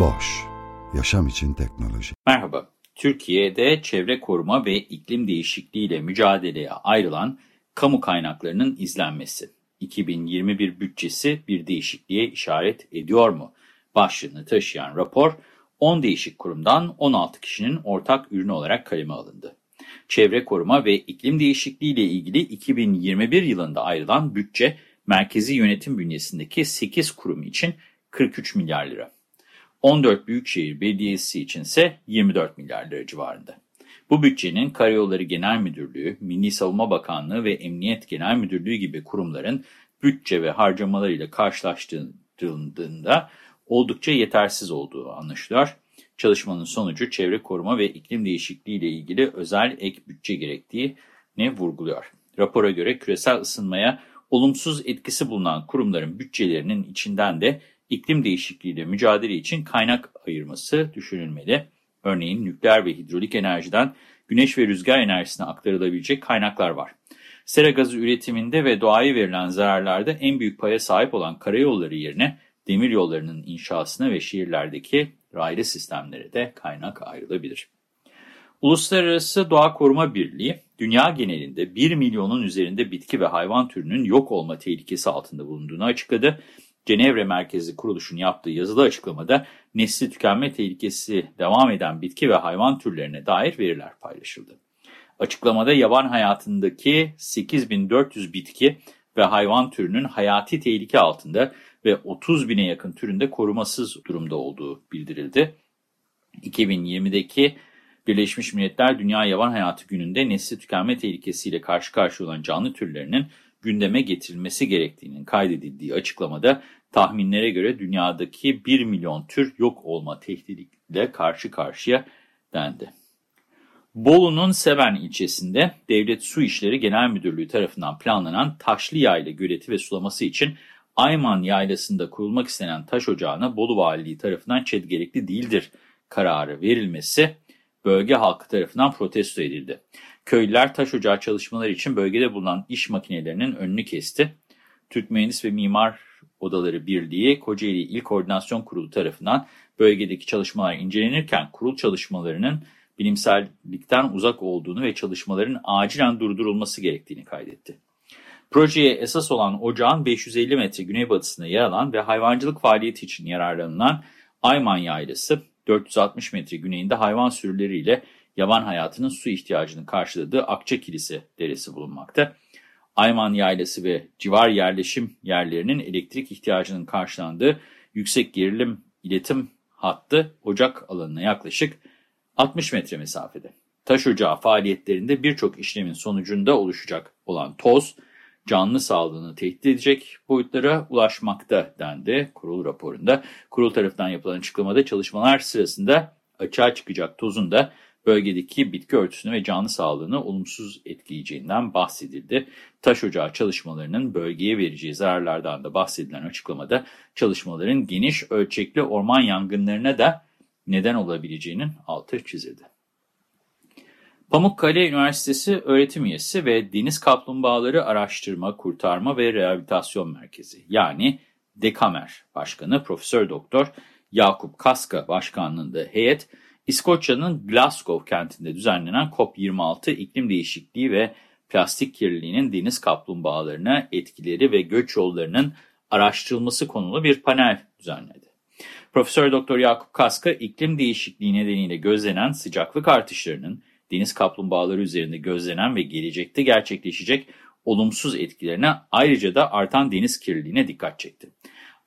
Boş, yaşam için teknoloji. Merhaba, Türkiye'de çevre koruma ve iklim değişikliği ile mücadeleye ayrılan kamu kaynaklarının izlenmesi. 2021 bütçesi bir değişikliğe işaret ediyor mu? Başlığını taşıyan rapor, 10 değişik kurumdan 16 kişinin ortak ürünü olarak kaleme alındı. Çevre koruma ve iklim değişikliği ile ilgili 2021 yılında ayrılan bütçe, merkezi yönetim bünyesindeki 8 kurum için 43 milyar lira. 14 büyükşehir belediyesi içinse 24 milyar lira civarında. Bu bütçenin Karayolları Genel Müdürlüğü, Milli Savunma Bakanlığı ve Emniyet Genel Müdürlüğü gibi kurumların bütçe ve harcamalarıyla karşılaştırıldığında oldukça yetersiz olduğu anlaşılıyor. Çalışmanın sonucu çevre koruma ve iklim değişikliği ile ilgili özel ek bütçe gerektiğini vurguluyor. Rapora göre küresel ısınmaya olumsuz etkisi bulunan kurumların bütçelerinin içinden de iklim değişikliğiyle mücadele için kaynak ayırması düşünülmeli. Örneğin nükleer ve hidrolik enerjiden güneş ve rüzgar enerjisine aktarılabilecek kaynaklar var. Sera gazı üretiminde ve doğaya verilen zararlarda en büyük paya sahip olan karayolları yerine demir yollarının inşasına ve şehirlerdeki raylı sistemlere de kaynak ayrılabilir. Uluslararası Doğa Koruma Birliği, dünya genelinde 1 milyonun üzerinde bitki ve hayvan türünün yok olma tehlikesi altında bulunduğunu açıkladı. Cenevre merkezi kuruluşun yaptığı yazılı açıklamada nesli tükenme tehlikesi devam eden bitki ve hayvan türlerine dair veriler paylaşıldı. Açıklamada yaban hayatındaki 8400 bitki ve hayvan türünün hayati tehlike altında ve 30 bine yakın türünde korumasız durumda olduğu bildirildi. 2020'deki Birleşmiş Milletler Dünya Yaban Hayatı Günü'nde nesli tükenme tehlikesiyle karşı karşıya olan canlı türlerinin gündeme getirilmesi gerektiğinin kaydedildiği açıklamada tahminlere göre dünyadaki 1 milyon tür yok olma tehdidiyle karşı karşıya dendi. Bolu'nun Seven ilçesinde Devlet Su İşleri Genel Müdürlüğü tarafından planlanan taşlı yayla göleti ve sulaması için Ayman Yaylası'nda kurulmak istenen taş ocağına Bolu Valiliği tarafından ÇED gerekli değildir kararı verilmesi bölge halkı tarafından protesto edildi. Köylüler taş ocağı çalışmaları için bölgede bulunan iş makinelerinin önünü kesti. Türk Mühendis ve Mimar Odaları Birliği Kocaeli İl Koordinasyon Kurulu tarafından bölgedeki çalışmalar incelenirken kurul çalışmalarının bilimsellikten uzak olduğunu ve çalışmaların acilen durdurulması gerektiğini kaydetti. Projeye esas olan ocağın 550 metre güneybatısında yer alan ve hayvancılık faaliyeti için yararlanılan Ayman Yaylası, 460 metre güneyinde hayvan sürüleriyle yaban hayatının su ihtiyacını karşıladığı Akça Kilise deresi bulunmakta. Ayman Yaylası ve civar yerleşim yerlerinin elektrik ihtiyacının karşılandığı yüksek gerilim iletim hattı ocak alanına yaklaşık 60 metre mesafede. Taş ocağı faaliyetlerinde birçok işlemin sonucunda oluşacak olan toz, canlı sağlığını tehdit edecek boyutlara ulaşmakta dendi kurul raporunda. Kurul tarafından yapılan açıklamada çalışmalar sırasında açığa çıkacak tozun da bölgedeki bitki örtüsünü ve canlı sağlığını olumsuz etkileyeceğinden bahsedildi. Taş ocağı çalışmalarının bölgeye vereceği zararlardan da bahsedilen açıklamada çalışmaların geniş ölçekli orman yangınlarına da neden olabileceğinin altı çizildi. Pamukkale Üniversitesi öğretim üyesi ve Deniz Kaplumbağaları Araştırma, Kurtarma ve Rehabilitasyon Merkezi yani DEKAMER Başkanı Profesör Doktor Yakup Kaska başkanlığında heyet İskoçya'nın Glasgow kentinde düzenlenen COP26 iklim değişikliği ve plastik kirliliğinin deniz kaplumbağalarına etkileri ve göç yollarının araştırılması konulu bir panel düzenledi. Profesör Doktor Yakup Kaska iklim değişikliği nedeniyle gözlenen sıcaklık artışlarının deniz kaplumbağaları üzerinde gözlenen ve gelecekte gerçekleşecek olumsuz etkilerine ayrıca da artan deniz kirliliğine dikkat çekti.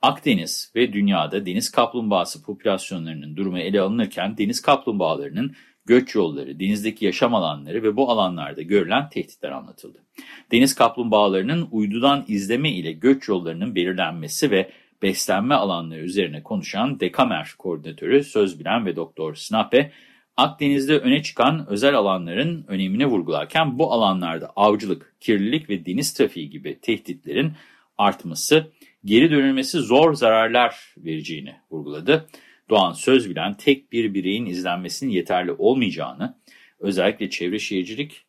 Akdeniz ve dünyada deniz kaplumbağası popülasyonlarının durumu ele alınırken deniz kaplumbağalarının göç yolları, denizdeki yaşam alanları ve bu alanlarda görülen tehditler anlatıldı. Deniz kaplumbağalarının uydudan izleme ile göç yollarının belirlenmesi ve beslenme alanları üzerine konuşan Dekamer koordinatörü söz bilen ve Doktor Snape, Akdeniz'de öne çıkan özel alanların önemini vurgularken bu alanlarda avcılık, kirlilik ve deniz trafiği gibi tehditlerin artması, geri dönülmesi zor zararlar vereceğini vurguladı. Doğan söz bilen tek bir bireyin izlenmesinin yeterli olmayacağını, özellikle Çevre Şehircilik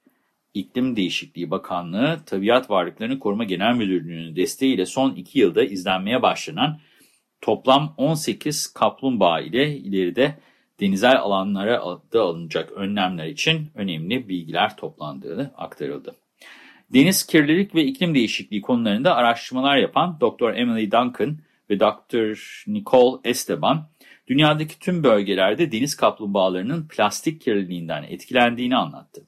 İklim Değişikliği Bakanlığı, Tabiat Varlıklarını Koruma Genel Müdürlüğü'nün desteğiyle son iki yılda izlenmeye başlanan toplam 18 kaplumbağa ile ileride denizel alanlara da alınacak önlemler için önemli bilgiler toplandığını aktarıldı. Deniz kirlilik ve iklim değişikliği konularında araştırmalar yapan Dr. Emily Duncan ve Dr. Nicole Esteban, dünyadaki tüm bölgelerde deniz kaplumbağalarının plastik kirliliğinden etkilendiğini anlattı.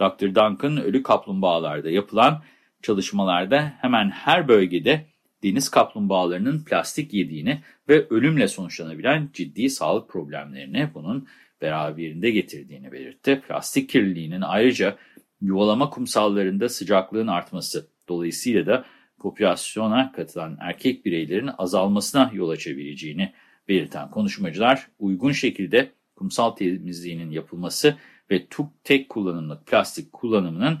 Dr. Duncan, ölü kaplumbağalarda yapılan çalışmalarda hemen her bölgede deniz kaplumbağalarının plastik yediğini ve ölümle sonuçlanabilen ciddi sağlık problemlerini bunun beraberinde getirdiğini belirtti. Plastik kirliliğinin ayrıca yuvalama kumsallarında sıcaklığın artması, dolayısıyla da popülasyona katılan erkek bireylerin azalmasına yol açabileceğini belirten konuşmacılar, uygun şekilde kumsal temizliğinin yapılması ve tek kullanımlık plastik kullanımının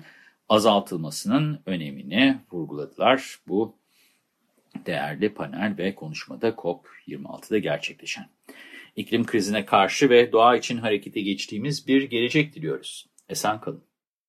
azaltılmasının önemini vurguladılar. Bu değerli panel ve konuşmada COP26'da gerçekleşen. İklim krizine karşı ve doğa için harekete geçtiğimiz bir gelecek diliyoruz. Esen kalın.